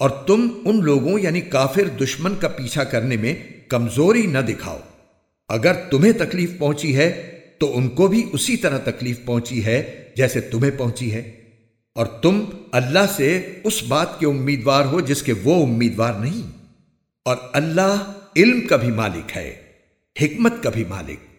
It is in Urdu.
اور تم ان لوگوں یعنی کافر دشمن کا پیچھا کرنے میں کمزوری نہ دکھاؤ۔ اگر تمہیں تکلیف پہنچی ہے، تو ان کو بھی اسی طرح تکلیف پہنچی ہے جیسے تمہیں پہنچی ہے۔ اور تم اللہ سے اس بات کے امیدوار ہو جس کے وہ امیدوار نہیں۔ اور اللہ علم کا بھی مالک ہے، حکمت کا بھی مالک۔